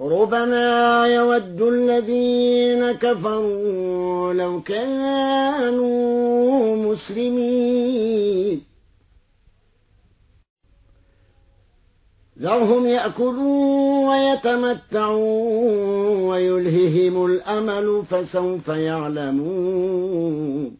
ربما يود الذين كفروا لو كانوا مسلمين. ذرهم يأكلوا ويتمتعوا ويلههم الأمل فسوف يعلمون.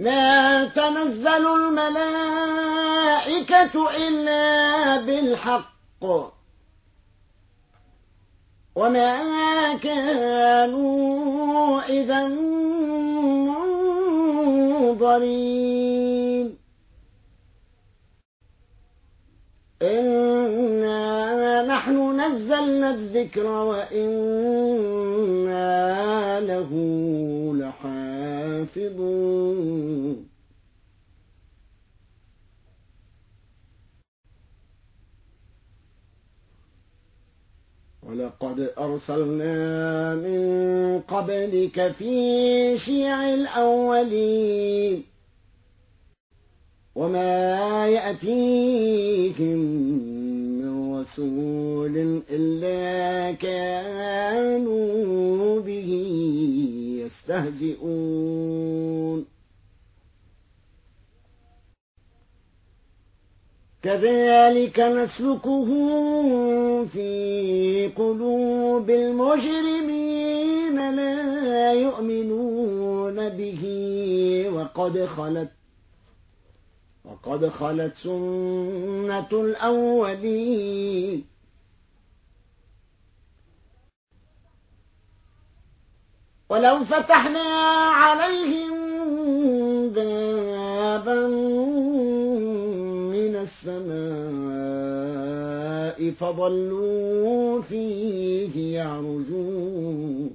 ما تنزل الملائكة إلا بالحق. وما كانوا إذا منظرين. إنا نحن نزلنا الذكر وإنا له لحافظون ولقد أرسلنا من قبلك في شيع الأولين. وما يأتيهم من رسول إلا كانوا به يستهزئون. كذلك نسلكه في قلوب المجرمين لا يؤمنون به. وقد خلت وقد خلت سنة الأولين. ولو فتحنا عليهم بابا من السماء فظلوا فيه يعرجون.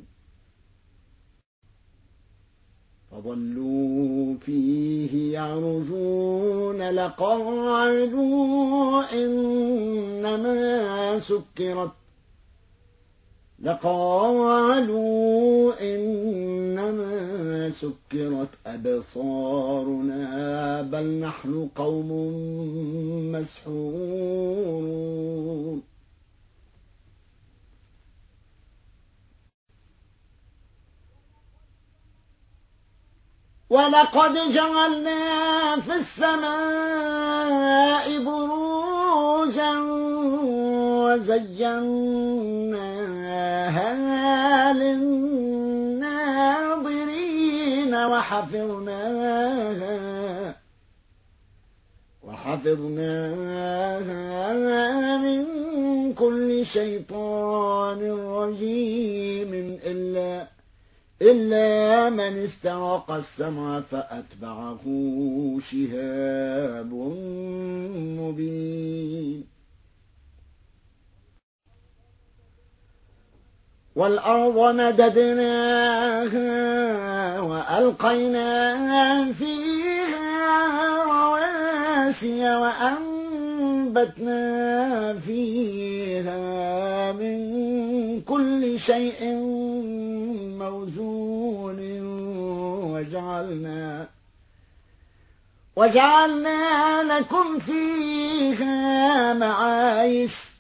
فظلوا فيه يعرجون. لقالوا إنما سكرت لقالوا إنما سكرت أبصارنا بل نحن قوم مسحورون. ولقد جعلنا في السماء بروجا للناظرين وحفظناها وحفظناها من كل شيطان رجيم إلا إلا من استرق السمع فأتبعه شهاب مبين والأرض مددناها وألقينا فيها رواسي وأنبتنا فيها من كل شيء موزون وجعلنا وجعلنا لكم فيها معايش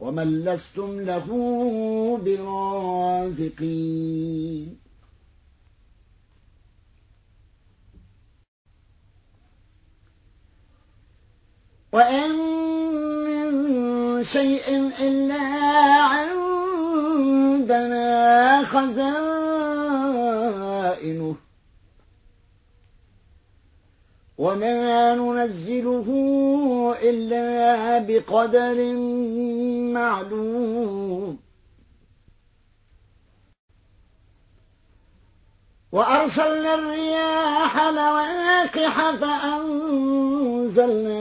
ومن لستم له برازقين. وإن من شيء إلا عندنا خزائنه وما ننزله إلا بقدر معلوم وأرسلنا الرياح لواقح فأنزلنا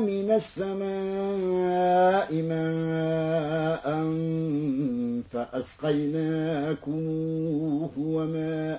من السماء ماء فأسقيناكموه وما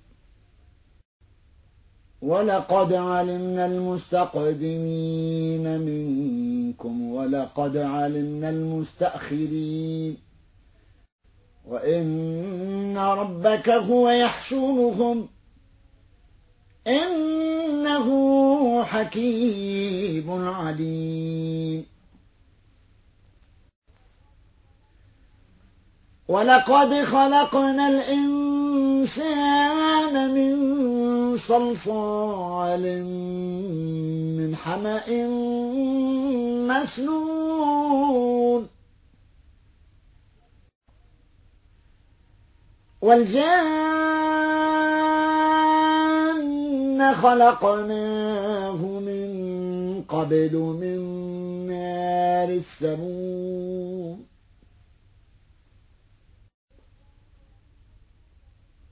ولقد علمنا المستقدمين منكم ولقد علمنا المستأخرين. وإن ربك هو يحشرهم. إنه حكيم عليم. ولقد خلقنا الإنسان من صلصال من حمأ مسنون. والجان خلقناه من قبل من نار السموم.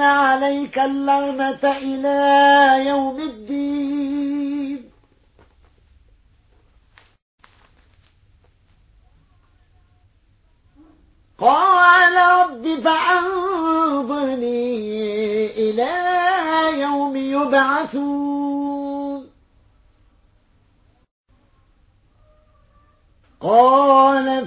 عليك اللعنة إلى يوم الدين. قال رب فأنظرني إلى يوم يبعثون. قال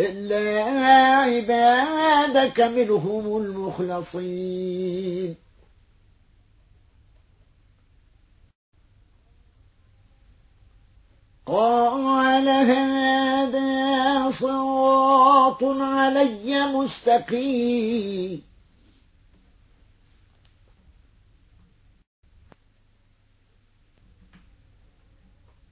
إلا عبادك منهم المخلصين. قال هذا صراط علي مستقيم.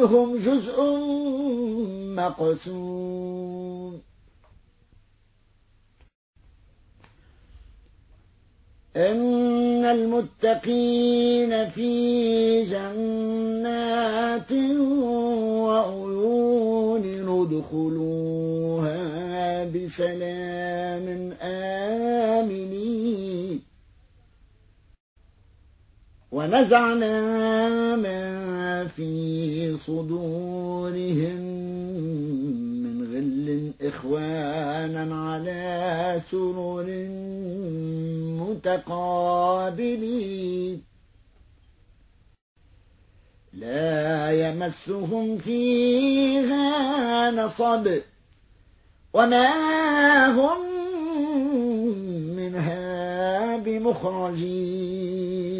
منهم جزء مقسوم. إن المتقين في جنات وعيون ندخلوها بسلام آمنين. ونزعنا ما في صدورهم من غل إخوانا على سرر متقابلين. لا يمسهم فيها نصب وما هم منها بمخرجين.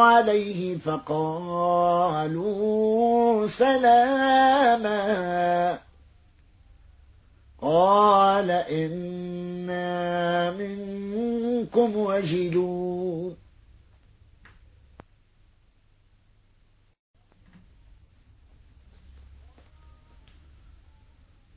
عليه فقالوا سلاما. قال إنا منكم وجلون.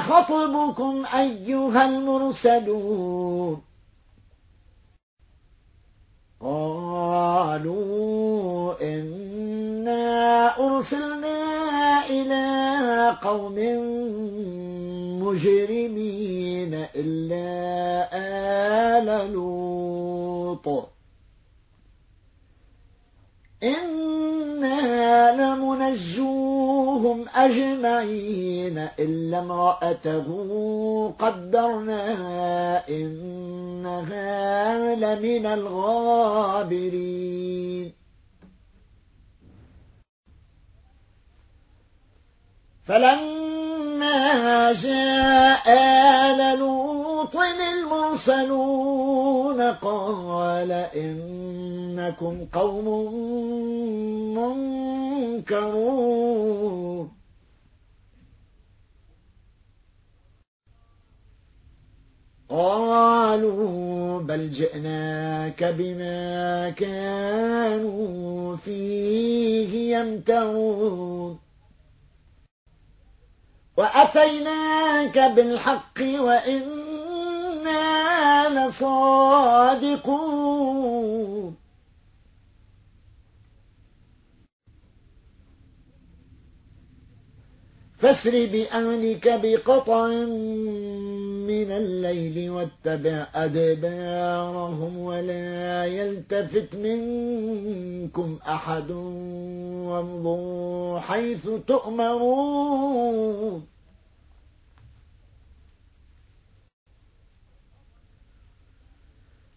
خطبكم أيها المرسلون. قالوا إنا أرسلنا إلى قوم مجرمين إلا آل لوط. لمنجوهم أجمعين إلا امرأته قدرنا إنها لمن الغابرين. فلما جاء آل لوط المرسلون قال إنكم قوم منكرون. قالوا بل جئناك بما كانوا فيه يمترون. وأتيناك بالحق وإنا لصادقون فاسر بأهلك بقطع من الليل واتبع أدبارهم ولا يلتفت منكم أحد وامضوا حيث تؤمرون.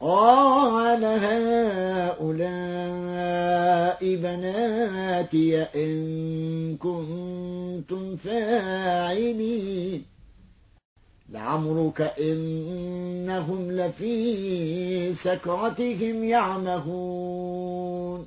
قال هؤلاء بناتي إن كنتم فاعلين. لعمرك إنهم لفي سكرتهم يعمهون.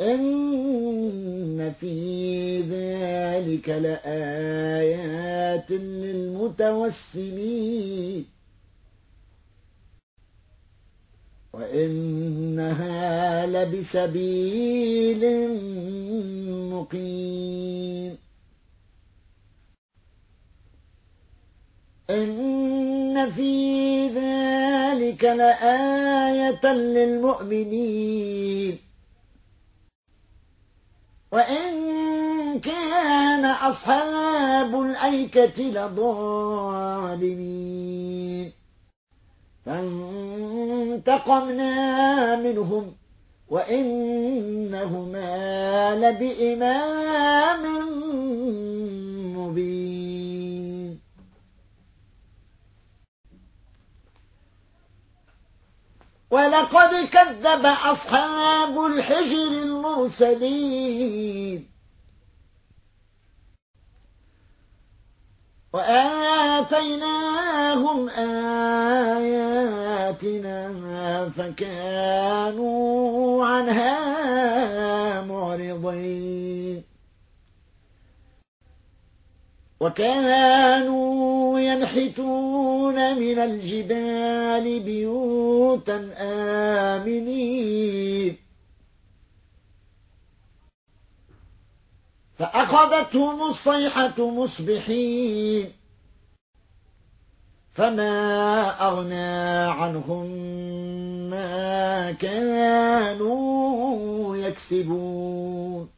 إن في ذلك لآيات للمتوسمين. وإنها لبسبيل مقيم. إن في ذلك لآية للمؤمنين. وإن كان أصحاب الأيكة لظالمين فانتقمنا منهم وإنهما لبإمام مبين. ولقد كذب أصحاب الحجر المرسلين. وآتيناهم آياتنا فكانوا عنها معرضين. وكانوا ينحتون من الجبال بيوتا آمنين. فأخذتهم الصيحة مصبحين. فما أغنى عنهم ما كانوا يكسبون.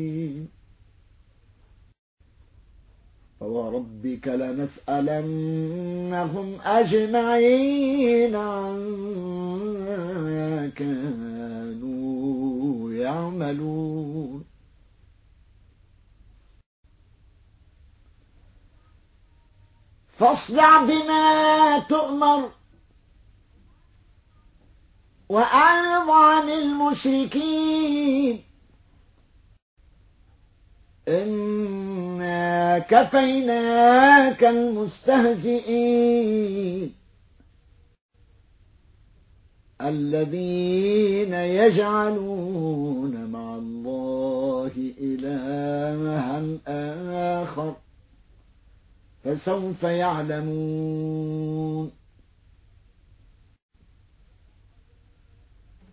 فوربك لنسألنهم أجمعين عما كانوا يعملون. فاصدع بما تؤمر وأعرض عن المشركين. إنا كفيناك المستهزئين الذين يجعلون مع الله إلها آخر فسوف يعلمون